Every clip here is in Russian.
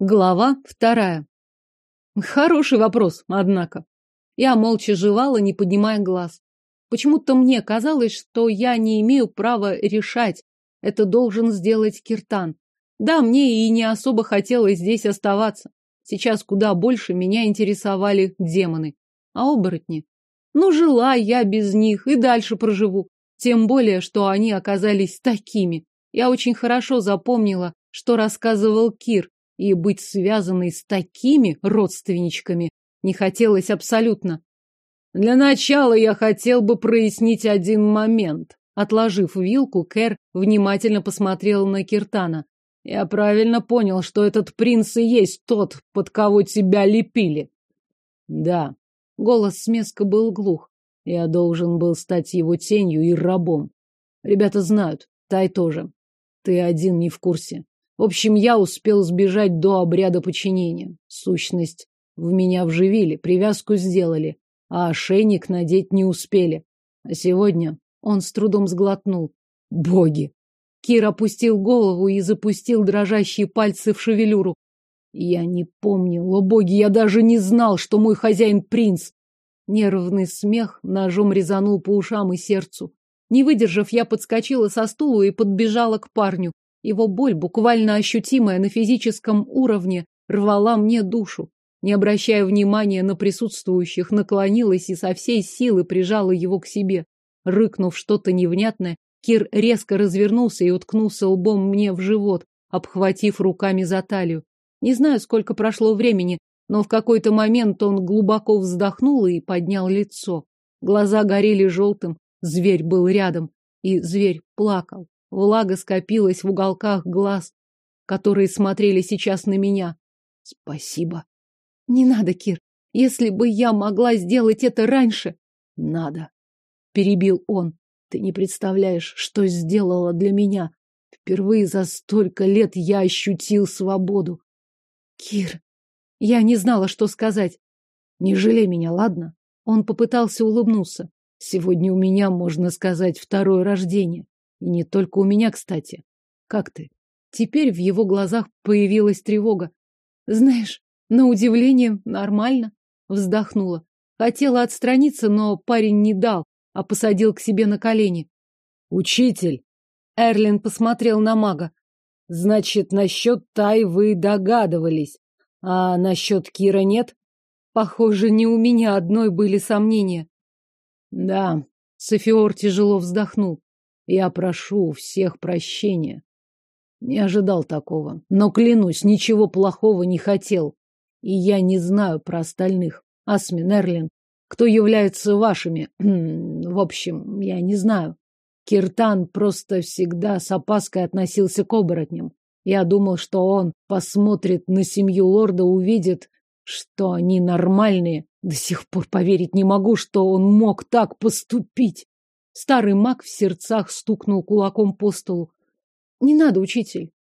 Глава вторая. Хороший вопрос, однако. Я молча жевала, не поднимая глаз. Почему-то мне казалось, что я не имею права решать. Это должен сделать Киртан. Да, мне и не особо хотелось здесь оставаться. Сейчас куда больше меня интересовали демоны. А оборотни? Ну, жила я без них и дальше проживу. Тем более, что они оказались такими. Я очень хорошо запомнила, что рассказывал Кир, и быть связанной с такими родственничками не хотелось абсолютно. Для начала я хотел бы прояснить один момент. Отложив вилку, Кэр внимательно посмотрел на Киртана. Я правильно понял, что этот принц и есть тот, под кого тебя лепили. Да. Голос смеска был глух. Я должен был стать его тенью и рабом. Ребята знают, Тай тоже. Ты один не в курсе. В общем, я успел сбежать до обряда подчинения. Сущность в меня вживили, привязку сделали, а ошейник надеть не успели. А сегодня он с трудом сглотнул. Боги! Кир опустил голову и запустил дрожащие пальцы в шевелюру. Я не помнил, о боги, я даже не знал, что мой хозяин принц. Нервный смех ножом резанул по ушам и сердцу. Не выдержав, я подскочила со стула и подбежала к парню. Его боль, буквально ощутимая на физическом уровне, рвала мне душу. Не обращая внимания на присутствующих, наклонилась и со всей силы прижала его к себе. Рыкнув что-то невнятное, Кир резко развернулся и уткнулся лбом мне в живот, обхватив руками за талию. Не знаю, сколько прошло времени, но в какой-то момент он глубоко вздохнул и поднял лицо. Глаза горели желтым, зверь был рядом, и зверь плакал. Влага скопилась в уголках глаз, которые смотрели сейчас на меня. Спасибо. Не надо, Кир. Если бы я могла сделать это раньше. Надо. Перебил он. Ты не представляешь, что сделала для меня. Впервые за столько лет я ощутил свободу. Кир, я не знала, что сказать. Не жалей меня, ладно? Он попытался улыбнуться. Сегодня у меня, можно сказать, второе рождение. И не только у меня, кстати. Как ты? Теперь в его глазах появилась тревога. Знаешь, на удивление, нормально. Вздохнула. Хотела отстраниться, но парень не дал, а посадил к себе на колени. Учитель! Эрлин посмотрел на мага. Значит, насчет Тай вы догадывались, а насчет Кира нет? Похоже, не у меня одной были сомнения. Да, Софиор тяжело вздохнул. Я прошу всех прощения. Не ожидал такого, но, клянусь, ничего плохого не хотел. И я не знаю про остальных. Асмин, Эрлин, кто является вашими? В общем, я не знаю. Киртан просто всегда с опаской относился к оборотням. Я думал, что он посмотрит на семью лорда, увидит, что они нормальные. До сих пор поверить не могу, что он мог так поступить. Старый маг в сердцах стукнул кулаком по столу. Не надо, учитель.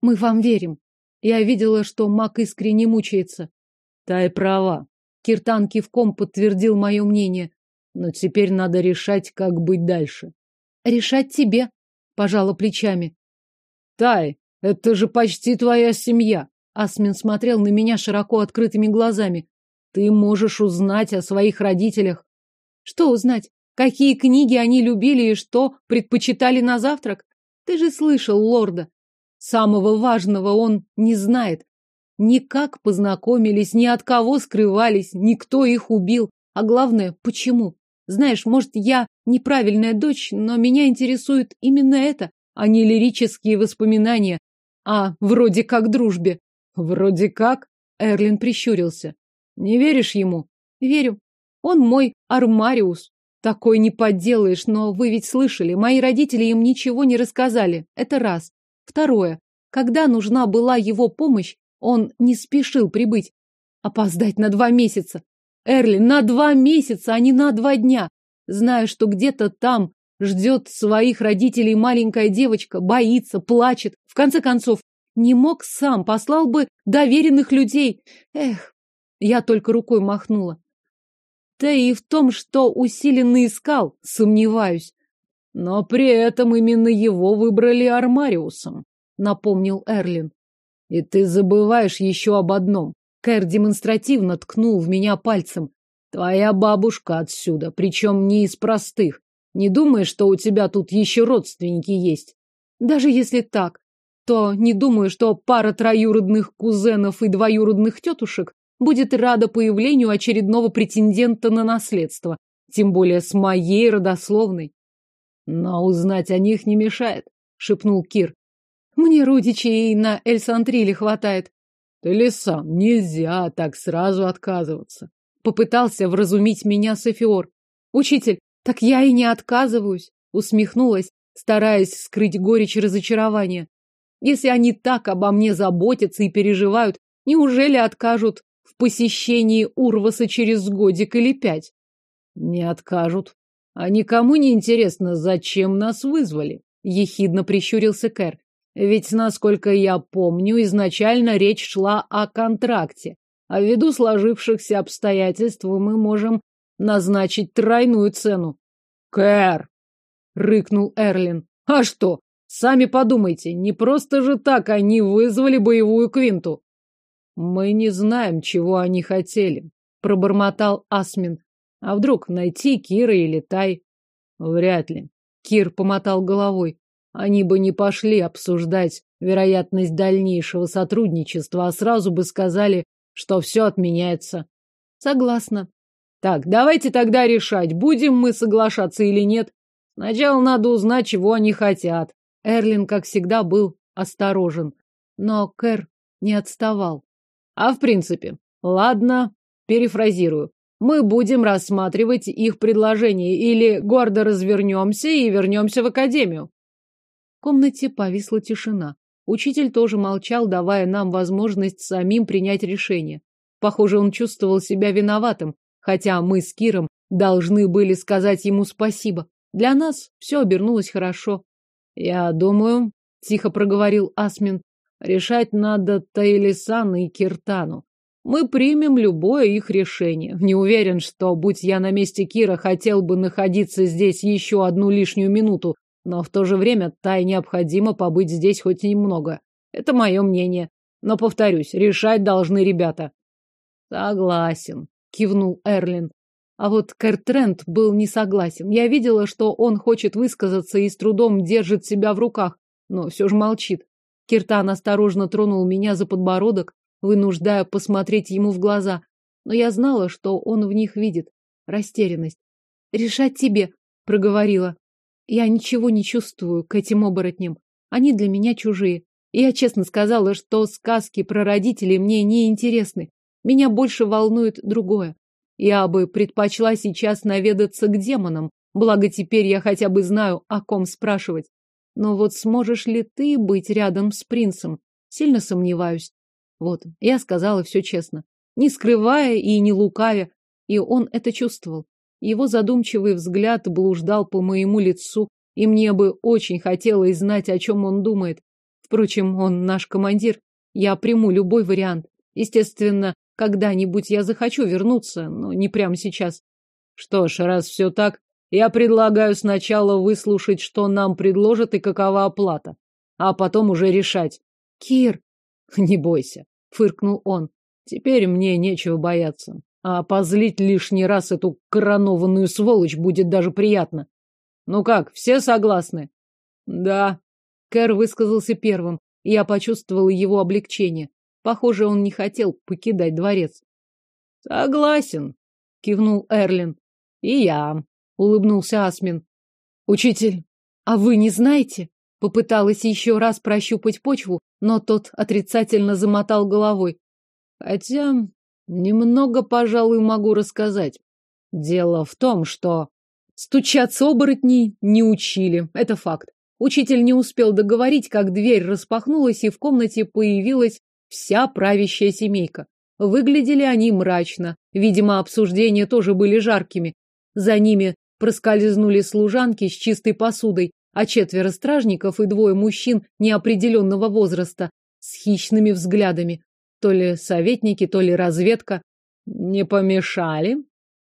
Мы вам верим. Я видела, что маг искренне мучается. Та и права. Киртан кивком подтвердил мое мнение. Но теперь надо решать, как быть дальше. Решать тебе, пожала плечами. Тай, это же почти твоя семья. Асмин смотрел на меня широко открытыми глазами. Ты можешь узнать о своих родителях. Что узнать? Какие книги они любили и что предпочитали на завтрак? Ты же слышал лорда. Самого важного он не знает. Ни как познакомились, ни от кого скрывались, никто их убил. А главное, почему? Знаешь, может, я неправильная дочь, но меня интересует именно это, а не лирические воспоминания, а вроде как дружбе. Вроде как? Эрлин прищурился. Не веришь ему? Верю. Он мой Армариус, Такой не подделаешь, но вы ведь слышали, мои родители им ничего не рассказали. Это раз. Второе. Когда нужна была его помощь, он не спешил прибыть. Опоздать на два месяца. Эрли, на два месяца, а не на два дня. Зная, что где-то там ждет своих родителей маленькая девочка, боится, плачет. В конце концов, не мог сам, послал бы доверенных людей. Эх, я только рукой махнула. Да и в том, что усиленно искал, сомневаюсь. Но при этом именно его выбрали Армариусом, напомнил Эрлин. И ты забываешь еще об одном. Кэр демонстративно ткнул в меня пальцем. Твоя бабушка отсюда, причем не из простых. Не думаешь, что у тебя тут еще родственники есть? Даже если так, то не думаю, что пара троюродных кузенов и двоюродных тетушек будет рада появлению очередного претендента на наследство, тем более с моей родословной. Но узнать о них не мешает, шепнул Кир. Мне родичей на Эльсантриле хватает. Ты ли сам, нельзя так сразу отказываться. Попытался вразумить меня Софиор. Учитель, так я и не отказываюсь, усмехнулась, стараясь скрыть горечь разочарования. Если они так обо мне заботятся и переживают, неужели откажут в посещении Урваса через годик или пять? Не откажут. А никому не интересно, зачем нас вызвали, ехидно прищурился Кэр. Ведь, насколько я помню, изначально речь шла о контракте. А ввиду сложившихся обстоятельств мы можем назначить тройную цену. Кэр! рыкнул Эрлин. А что? Сами подумайте, не просто же так они вызвали боевую квинту. Мы не знаем, чего они хотели, пробормотал Асмин. А вдруг найти Кира или Тай? Вряд ли. Кир помотал головой. Они бы не пошли обсуждать вероятность дальнейшего сотрудничества, а сразу бы сказали, что все отменяется. Согласна. Так, давайте тогда решать, будем мы соглашаться или нет. Сначала надо узнать, чего они хотят. Эрлин, как всегда, был осторожен. Но Кэр не отставал. А в принципе, ладно, перефразирую. Мы будем рассматривать их предложение или гордо развернемся и вернемся в академию. В комнате повисла тишина. Учитель тоже молчал, давая нам возможность самим принять решение. Похоже, он чувствовал себя виноватым, хотя мы с Киром должны были сказать ему спасибо. Для нас все обернулось хорошо. Я думаю, тихо проговорил Асмин, решать надо Таилисану и Киртану. Мы примем любое их решение. Не уверен, что, будь я на месте Кира, хотел бы находиться здесь еще одну лишнюю минуту, но в то же время Тай необходимо побыть здесь хоть немного. Это мое мнение. Но, повторюсь, решать должны ребята. Согласен, кивнул Эрлин. А вот Кертрент был не согласен. Я видела, что он хочет высказаться и с трудом держит себя в руках, но все же молчит. Киртан осторожно тронул меня за подбородок, вынуждая посмотреть ему в глаза. Но я знала, что он в них видит. Растерянность. «Решать тебе», — проговорила. «Я ничего не чувствую к этим оборотням. Они для меня чужие. Я честно сказала, что сказки про родителей мне не интересны. Меня больше волнует другое. Я бы предпочла сейчас наведаться к демонам, благо теперь я хотя бы знаю, о ком спрашивать. Но вот сможешь ли ты быть рядом с принцем? Сильно сомневаюсь. Вот, я сказала все честно, не скрывая и не лукавя, и он это чувствовал. Его задумчивый взгляд блуждал по моему лицу, и мне бы очень хотелось знать, о чем он думает. Впрочем, он наш командир. Я приму любой вариант. Естественно, когда-нибудь я захочу вернуться, но не прямо сейчас. Что ж, раз все так, я предлагаю сначала выслушать, что нам предложат и какова оплата, а потом уже решать. Кир, не бойся, фыркнул он. Теперь мне нечего бояться. А позлить лишний раз эту коронованную сволочь будет даже приятно. Ну как, все согласны? Да. Кэр высказался первым, и я почувствовала его облегчение. Похоже, он не хотел покидать дворец. Согласен, кивнул Эрлин. И я, улыбнулся Асмин. Учитель, а вы не знаете? Попыталась еще раз прощупать почву, но тот отрицательно замотал головой. Хотя немного, пожалуй, могу рассказать. Дело в том, что стучаться оборотней не учили, это факт. Учитель не успел договорить, как дверь распахнулась, и в комнате появилась Вся правящая семейка. Выглядели они мрачно. Видимо, обсуждения тоже были жаркими. За ними проскользнули служанки с чистой посудой, а четверо стражников и двое мужчин неопределенного возраста с хищными взглядами. То ли советники, то ли разведка. «Не помешали?»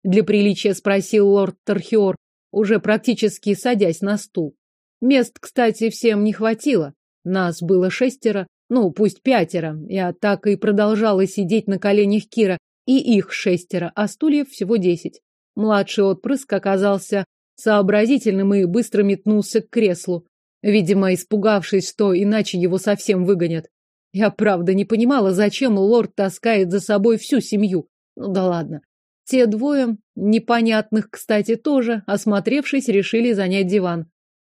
Для приличия спросил лорд Тархиор, уже практически садясь на стул. Мест, кстати, всем не хватило. Нас было шестеро, Ну, пусть пятеро. Я так и продолжала сидеть на коленях Кира. И их шестеро, а стульев всего десять. Младший отпрыск оказался сообразительным и быстро метнулся к креслу. Видимо, испугавшись, что иначе его совсем выгонят. Я правда не понимала, зачем лорд таскает за собой всю семью. Ну да ладно. Те двое, непонятных, кстати, тоже, осмотревшись, решили занять диван.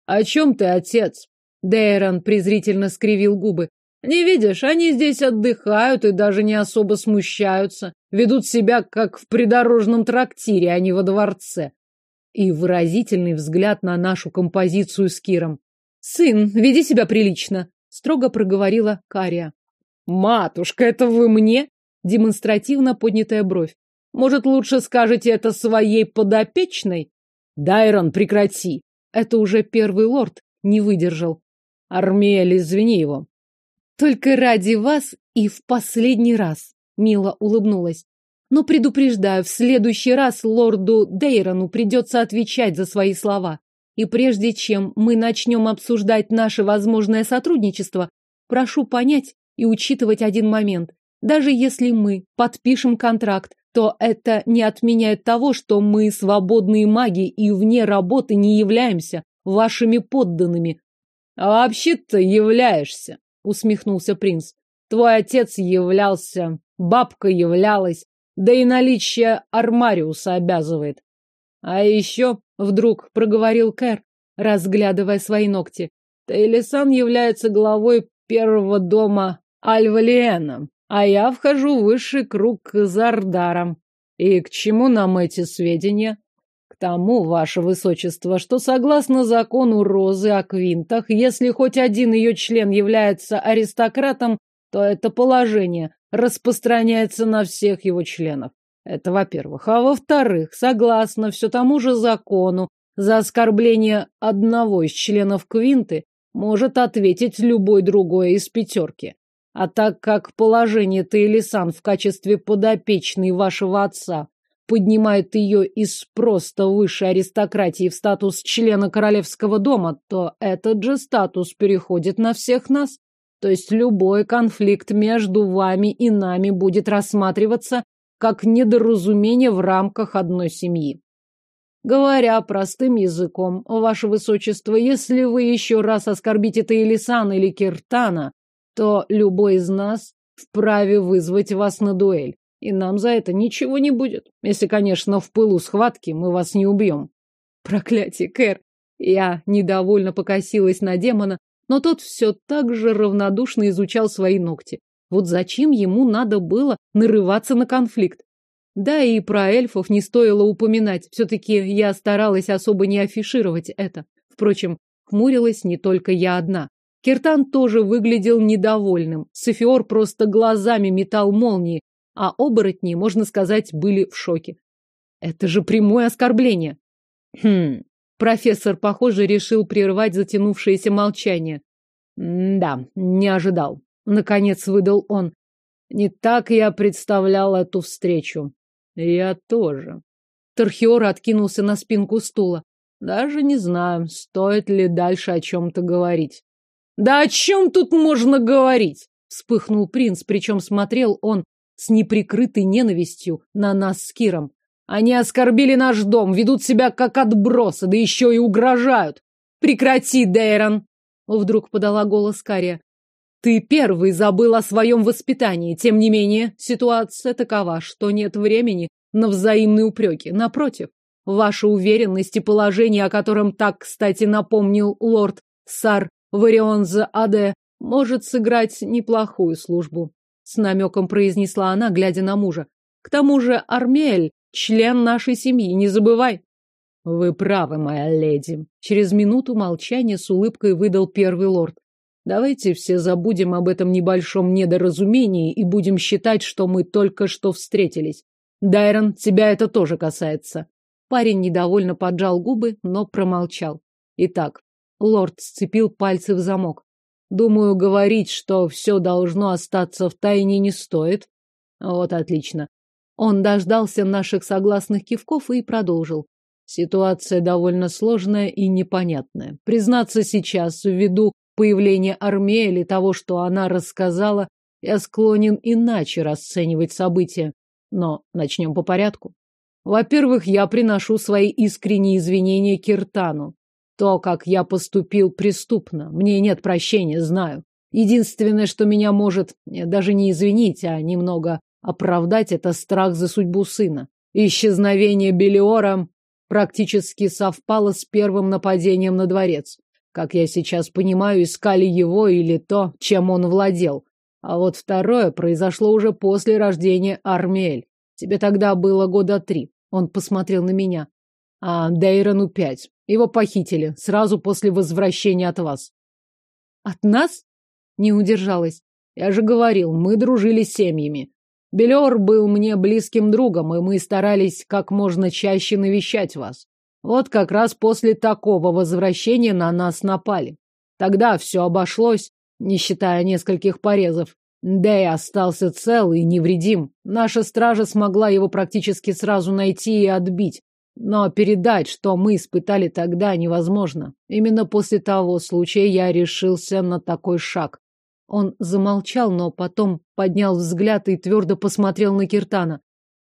«О чем ты, отец?» Дейрон презрительно скривил губы. «Не видишь, они здесь отдыхают и даже не особо смущаются. Ведут себя, как в придорожном трактире, а не во дворце». И выразительный взгляд на нашу композицию с Киром. «Сын, веди себя прилично», — строго проговорила Кария. «Матушка, это вы мне?» Демонстративно поднятая бровь. «Может, лучше скажете это своей подопечной?» «Дайрон, прекрати!» Это уже первый лорд не выдержал. «Армиэль, извини его». «Только ради вас и в последний раз», — мило улыбнулась. «Но предупреждаю, в следующий раз лорду Дейрону придется отвечать за свои слова. И прежде чем мы начнем обсуждать наше возможное сотрудничество, прошу понять и учитывать один момент. Даже если мы подпишем контракт, то это не отменяет того, что мы свободные маги и вне работы не являемся вашими подданными. А вообще-то являешься, усмехнулся принц. Твой отец являлся, бабка являлась, да и наличие Армариуса обязывает. А еще, вдруг проговорил Кэр, разглядывая свои ногти, Тейлисан является главой первого дома Альвалиэна, а я вхожу в высший круг Ардаром. И к чему нам эти сведения? Тому, ваше высочество, что согласно закону Розы о Квинтах, если хоть один ее член является аристократом, то это положение распространяется на всех его членов. Это во-первых. А во-вторых, согласно все тому же закону, за оскорбление одного из членов Квинты может ответить любой другой из пятерки. А так как положение Таилисан в качестве подопечной вашего отца поднимает ее из просто высшей аристократии в статус члена королевского дома, то этот же статус переходит на всех нас. То есть любой конфликт между вами и нами будет рассматриваться как недоразумение в рамках одной семьи. Говоря простым языком, ваше высочество, если вы еще раз оскорбите Таилисана или Киртана, то любой из нас вправе вызвать вас на дуэль. И нам за это ничего не будет. Если, конечно, в пылу схватки мы вас не убьем. Проклятие, Кэр. Я недовольно покосилась на демона, но тот все так же равнодушно изучал свои ногти. Вот зачем ему надо было нарываться на конфликт? Да и про эльфов не стоило упоминать. Все-таки я старалась особо не афишировать это. Впрочем, хмурилась не только я одна. Киртан тоже выглядел недовольным. Софиор просто глазами метал молнии, а оборотни, можно сказать, были в шоке. Это же прямое оскорбление. Хм. Профессор, похоже, решил прервать затянувшееся молчание. да, не ожидал. Наконец выдал он. Не так я представлял эту встречу. Я тоже. Тархиор откинулся на спинку стула. Даже не знаю, стоит ли дальше о чем-то говорить. Да о чем тут можно говорить? Вспыхнул принц, причем смотрел он с неприкрытой ненавистью на нас с Киром. Они оскорбили наш дом, ведут себя как отбросы, да еще и угрожают. Прекрати, Дейрон! Вдруг подала голос Кария. Ты первый забыл о своем воспитании. Тем не менее, ситуация такова, что нет времени на взаимные упреки. Напротив, ваша уверенность и положение, о котором так, кстати, напомнил лорд Сар Варионза Аде, может сыграть неплохую службу. С намеком произнесла она, глядя на мужа. К тому же Армель — член нашей семьи, не забывай. Вы правы, моя леди. Через минуту молчания с улыбкой выдал первый лорд. Давайте все забудем об этом небольшом недоразумении и будем считать, что мы только что встретились. Дайрон, тебя это тоже касается. Парень недовольно поджал губы, но промолчал. Итак, лорд сцепил пальцы в замок. Думаю, говорить, что все должно остаться в тайне, не стоит. Вот отлично. Он дождался наших согласных кивков и продолжил. Ситуация довольно сложная и непонятная. Признаться сейчас, ввиду появления армии или того, что она рассказала, я склонен иначе расценивать события. Но начнем по порядку. Во-первых, я приношу свои искренние извинения Киртану. То, как я поступил, преступно. Мне нет прощения, знаю. Единственное, что меня может даже не извинить, а немного оправдать, это страх за судьбу сына. Исчезновение Белиора практически совпало с первым нападением на дворец. Как я сейчас понимаю, искали его или то, чем он владел. А вот второе произошло уже после рождения Армель. Тебе тогда было года три. Он посмотрел на меня. А Дейрону пять. Его похитили сразу после возвращения от вас. От нас? Не удержалась. Я же говорил, мы дружили с семьями. Белер был мне близким другом, и мы старались как можно чаще навещать вас. Вот как раз после такого возвращения на нас напали. Тогда все обошлось, не считая нескольких порезов. Дэй остался цел и невредим. Наша стража смогла его практически сразу найти и отбить. Но передать, что мы испытали тогда, невозможно. Именно после того случая я решился на такой шаг. Он замолчал, но потом поднял взгляд и твердо посмотрел на Киртана.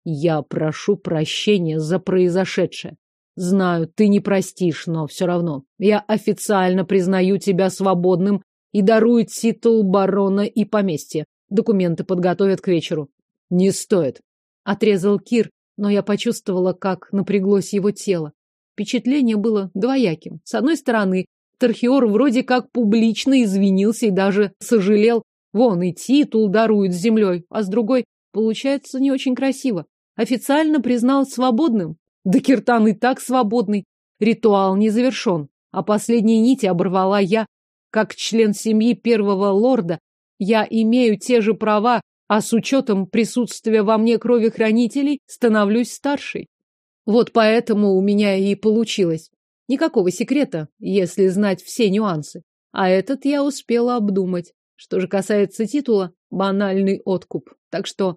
Я прошу прощения за произошедшее. Знаю, ты не простишь, но все равно. Я официально признаю тебя свободным и дарую титул барона и поместье. Документы подготовят к вечеру. Не стоит. Отрезал Кир, но я почувствовала, как напряглось его тело. Впечатление было двояким. С одной стороны, Тархиор вроде как публично извинился и даже сожалел. Вон и титул дарует землей. А с другой, получается не очень красиво. Официально признал свободным. Да Киртан и так свободный. Ритуал не завершен. А последние нити оборвала я. Как член семьи первого лорда, я имею те же права, а с учетом присутствия во мне крови хранителей становлюсь старшей. Вот поэтому у меня и получилось. Никакого секрета, если знать все нюансы. А этот я успела обдумать. Что же касается титула, банальный откуп. Так что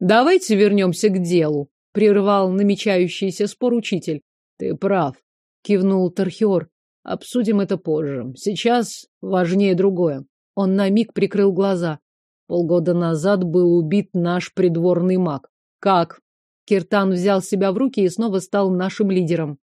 давайте вернемся к делу, прервал намечающийся спор учитель. Ты прав, кивнул Тархиор. Обсудим это позже. Сейчас важнее другое. Он на миг прикрыл глаза. Полгода назад был убит наш придворный маг. Как? Киртан взял себя в руки и снова стал нашим лидером.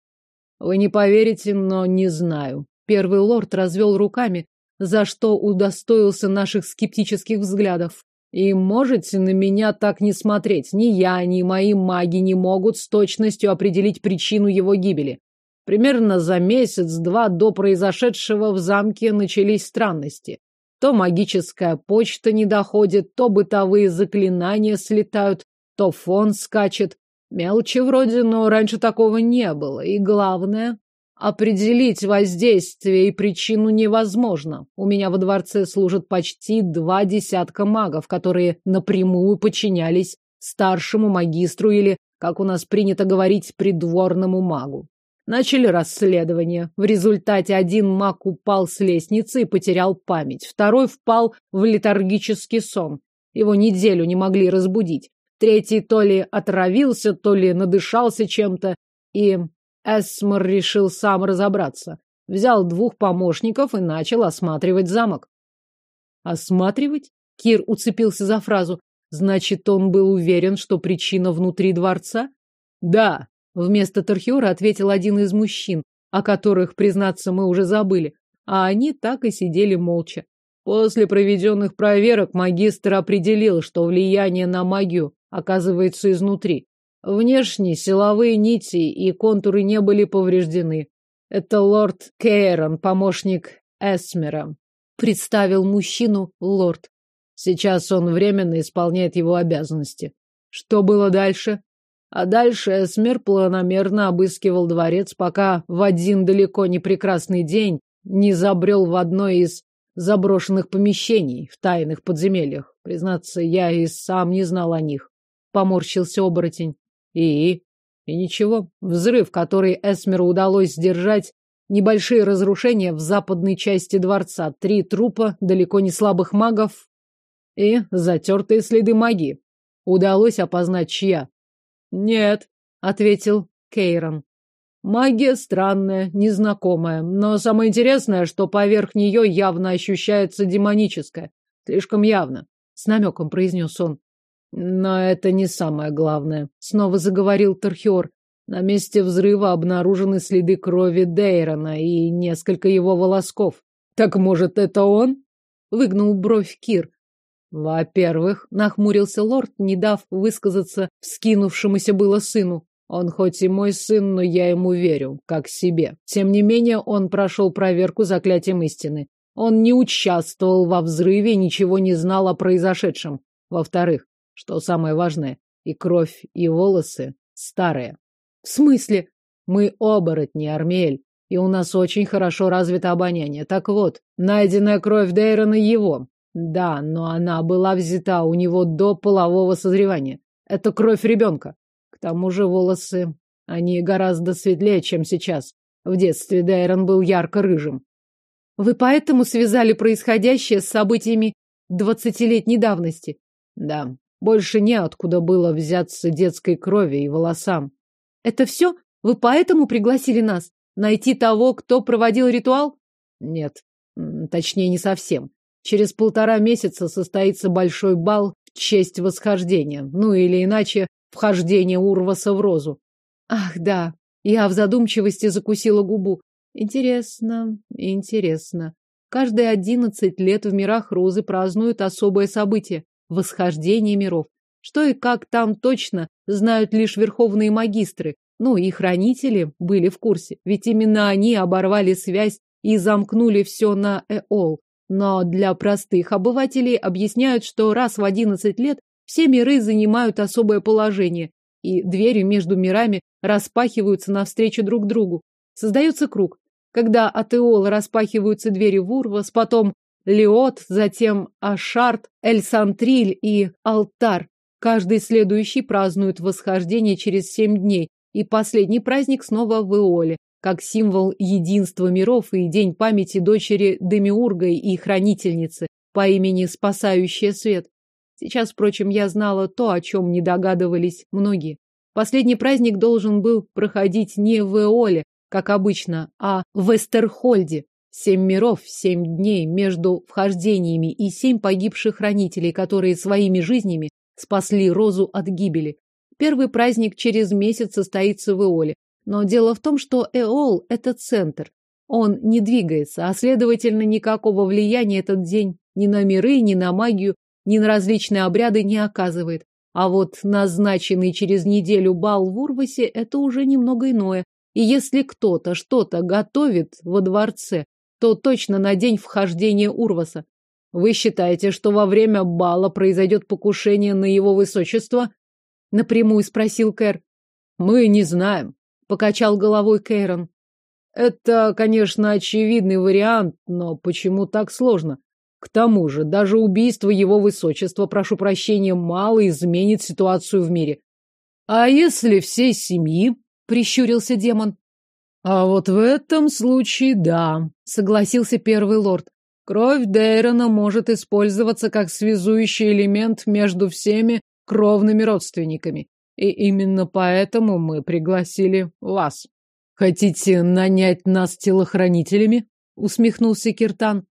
Вы не поверите, но не знаю. Первый лорд развел руками, за что удостоился наших скептических взглядов. И можете на меня так не смотреть. Ни я, ни мои маги не могут с точностью определить причину его гибели. Примерно за месяц-два до произошедшего в замке начались странности. То магическая почта не доходит, то бытовые заклинания слетают, то фон скачет. Мелочи вроде, но раньше такого не было. И главное, определить воздействие и причину невозможно. У меня во дворце служат почти два десятка магов, которые напрямую подчинялись старшему магистру или, как у нас принято говорить, придворному магу. Начали расследование. В результате один маг упал с лестницы и потерял память. Второй впал в летаргический сон. Его неделю не могли разбудить. Третий то ли отравился, то ли надышался чем-то, и Эсмор решил сам разобраться. Взял двух помощников и начал осматривать замок. Осматривать? Кир уцепился за фразу. Значит, он был уверен, что причина внутри дворца? Да, вместо Тархиора ответил один из мужчин, о которых, признаться, мы уже забыли. А они так и сидели молча. После проведенных проверок магистр определил, что влияние на магию оказывается изнутри. Внешне силовые нити и контуры не были повреждены. Это лорд Кейрон, помощник Эсмера. Представил мужчину лорд. Сейчас он временно исполняет его обязанности. Что было дальше? А дальше Эсмер планомерно обыскивал дворец, пока в один далеко не прекрасный день не забрел в одно из заброшенных помещений в тайных подземельях. Признаться, я и сам не знал о них. Поморщился оборотень. И? И ничего. Взрыв, который Эсмеру удалось сдержать, небольшие разрушения в западной части дворца, три трупа, далеко не слабых магов и затертые следы магии. Удалось опознать чья? Нет, ответил Кейрон. Магия странная, незнакомая, но самое интересное, что поверх нее явно ощущается демоническое. Слишком явно, с намеком произнес он. Но это не самое главное, снова заговорил Тархиор. На месте взрыва обнаружены следы крови Дейрона и несколько его волосков. Так может, это он? Выгнул бровь Кир. Во-первых, нахмурился лорд, не дав высказаться вскинувшемуся было сыну. Он хоть и мой сын, но я ему верю, как себе. Тем не менее, он прошел проверку заклятием истины. Он не участвовал во взрыве, ничего не знал о произошедшем. Во-вторых, что самое важное, и кровь, и волосы старые. В смысле? Мы оборотни, Армель, и у нас очень хорошо развито обоняние. Так вот, найденная кровь Дейрона его. Да, но она была взята у него до полового созревания. Это кровь ребенка тому же волосы, они гораздо светлее, чем сейчас. В детстве Дайрон был ярко-рыжим. Вы поэтому связали происходящее с событиями двадцатилетней давности? Да, больше неоткуда было взяться детской крови и волосам. Это все? Вы поэтому пригласили нас? Найти того, кто проводил ритуал? Нет, точнее, не совсем. Через полтора месяца состоится большой бал в честь восхождения. Ну или иначе, вхождение Урваса в розу. Ах, да, я в задумчивости закусила губу. Интересно, интересно. Каждые одиннадцать лет в мирах розы празднуют особое событие — восхождение миров. Что и как там точно, знают лишь верховные магистры. Ну, и хранители были в курсе, ведь именно они оборвали связь и замкнули все на Эол. Но для простых обывателей объясняют, что раз в одиннадцать лет все миры занимают особое положение, и двери между мирами распахиваются навстречу друг другу. Создается круг. Когда от Эола распахиваются двери в Урвас, потом Леот, затем Ашарт, Эльсантриль и Алтар. Каждый следующий празднует восхождение через семь дней, и последний праздник снова в Эоле, как символ единства миров и день памяти дочери Демиурга и хранительницы по имени Спасающая Свет. Сейчас, впрочем, я знала то, о чем не догадывались многие. Последний праздник должен был проходить не в Эоле, как обычно, а в Эстерхольде. Семь миров, семь дней между вхождениями и семь погибших хранителей, которые своими жизнями спасли Розу от гибели. Первый праздник через месяц состоится в Эоле. Но дело в том, что Эол – это центр. Он не двигается, а, следовательно, никакого влияния этот день ни на миры, ни на магию ни на различные обряды не оказывает. А вот назначенный через неделю бал в Урвасе – это уже немного иное. И если кто-то что-то готовит во дворце, то точно на день вхождения Урваса. Вы считаете, что во время бала произойдет покушение на его высочество? Напрямую спросил Кэр. Мы не знаем, покачал головой Кэрон. Это, конечно, очевидный вариант, но почему так сложно? К тому же, даже убийство его высочества, прошу прощения, мало изменит ситуацию в мире. А если всей семьи? Прищурился демон. А вот в этом случае да, согласился первый лорд. Кровь Дейрона может использоваться как связующий элемент между всеми кровными родственниками. И именно поэтому мы пригласили вас. Хотите нанять нас телохранителями? Усмехнулся Киртан.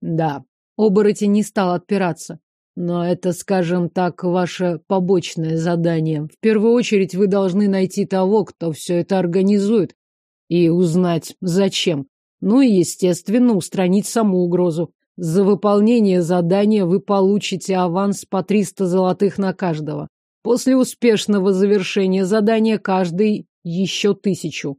Да, Оборотень не стал отпираться. Но это, скажем так, ваше побочное задание. В первую очередь вы должны найти того, кто все это организует, и узнать, зачем. Ну и, естественно, устранить саму угрозу. За выполнение задания вы получите аванс по 300 золотых на каждого. После успешного завершения задания каждый еще тысячу.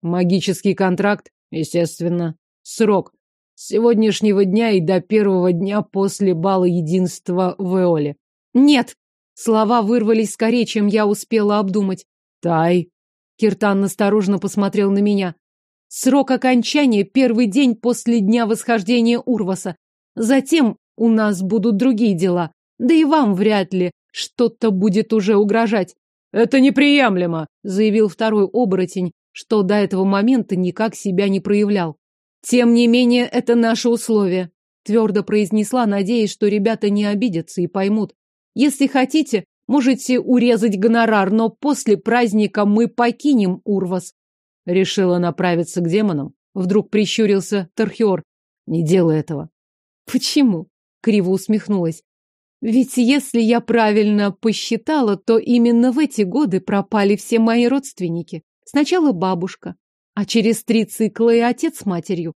Магический контракт, естественно. Срок с сегодняшнего дня и до первого дня после бала единства в Эоле. Нет! Слова вырвались скорее, чем я успела обдумать. Тай. Киртан насторожно посмотрел на меня. Срок окончания — первый день после дня восхождения Урваса. Затем у нас будут другие дела. Да и вам вряд ли что-то будет уже угрожать. Это неприемлемо, заявил второй оборотень, что до этого момента никак себя не проявлял. Тем не менее, это наше условие, твердо произнесла, надеясь, что ребята не обидятся и поймут. Если хотите, можете урезать гонорар, но после праздника мы покинем Урвас. Решила направиться к демонам? Вдруг прищурился Тархиор. Не делай этого. Почему? Криво усмехнулась. Ведь если я правильно посчитала, то именно в эти годы пропали все мои родственники. Сначала бабушка, а через три цикла и отец с матерью.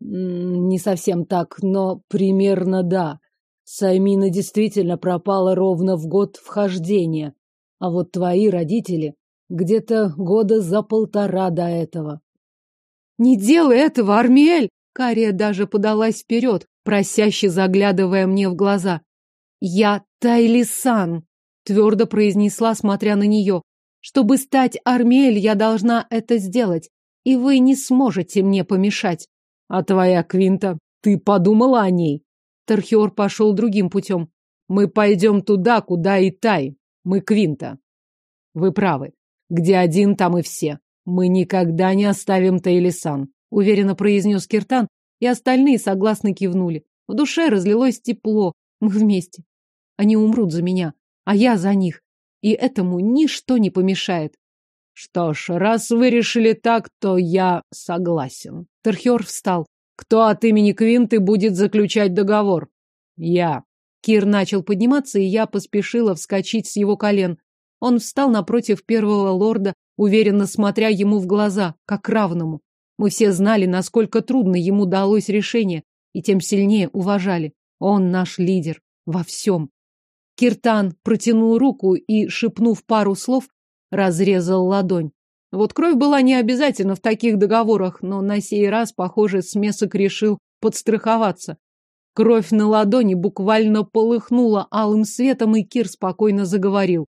Не совсем так, но примерно да. Саймина действительно пропала ровно в год вхождения, а вот твои родители где-то года за полтора до этого. Не делай этого, Армиэль! Кария даже подалась вперед, просяще заглядывая мне в глаза. «Я Тайлисан», — твердо произнесла, смотря на нее. «Чтобы стать Армель, я должна это сделать, и вы не сможете мне помешать». «А твоя Квинта, ты подумала о ней?» Тархиор пошел другим путем. «Мы пойдем туда, куда и Тай. Мы Квинта». «Вы правы. Где один, там и все. Мы никогда не оставим Тайлисан», — уверенно произнес Киртан, и остальные согласно кивнули. В душе разлилось тепло. Мы вместе. Они умрут за меня, а я за них. И этому ничто не помешает. Что ж, раз вы решили так, то я согласен. Терхер встал. Кто от имени Квинты будет заключать договор? Я. Кир начал подниматься, и я поспешила вскочить с его колен. Он встал напротив первого лорда, уверенно смотря ему в глаза, как равному. Мы все знали, насколько трудно ему далось решение, и тем сильнее уважали. Он наш лидер во всем. Киртан протянул руку и, шепнув пару слов, разрезал ладонь. Вот кровь была не обязательно в таких договорах, но на сей раз, похоже, смесок решил подстраховаться. Кровь на ладони буквально полыхнула алым светом, и Кир спокойно заговорил.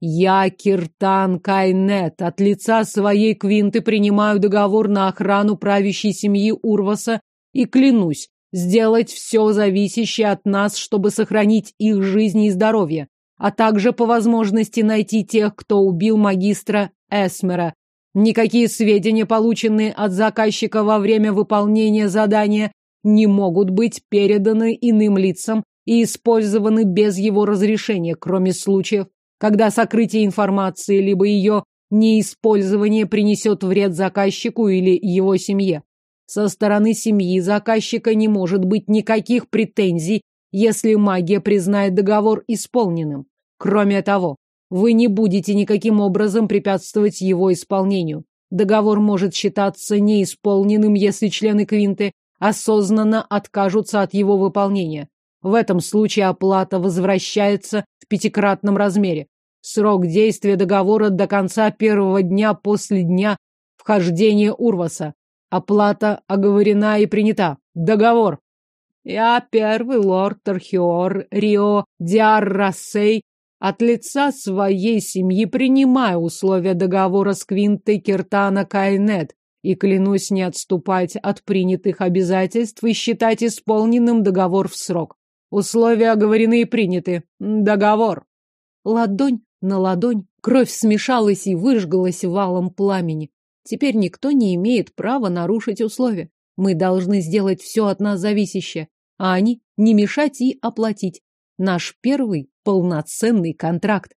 «Я, Киртан Кайнет, от лица своей квинты принимаю договор на охрану правящей семьи Урваса и клянусь, сделать все зависящее от нас, чтобы сохранить их жизни и здоровье, а также по возможности найти тех, кто убил магистра Эсмера. Никакие сведения, полученные от заказчика во время выполнения задания, не могут быть переданы иным лицам и использованы без его разрешения, кроме случаев, когда сокрытие информации либо ее неиспользование принесет вред заказчику или его семье. Со стороны семьи заказчика не может быть никаких претензий, если магия признает договор исполненным. Кроме того, вы не будете никаким образом препятствовать его исполнению. Договор может считаться неисполненным, если члены Квинты осознанно откажутся от его выполнения. В этом случае оплата возвращается в пятикратном размере. Срок действия договора до конца первого дня после дня вхождения Урваса. Оплата оговорена и принята. Договор. Я первый лорд Архиор Рио Диаррасей от лица своей семьи принимаю условия договора с Квинтой Киртана Кайнет и клянусь не отступать от принятых обязательств и считать исполненным договор в срок. Условия оговорены и приняты. Договор. Ладонь на ладонь, кровь смешалась и выжгалась валом пламени. Теперь никто не имеет права нарушить условия. Мы должны сделать все от нас зависящее, а они не мешать и оплатить. Наш первый полноценный контракт.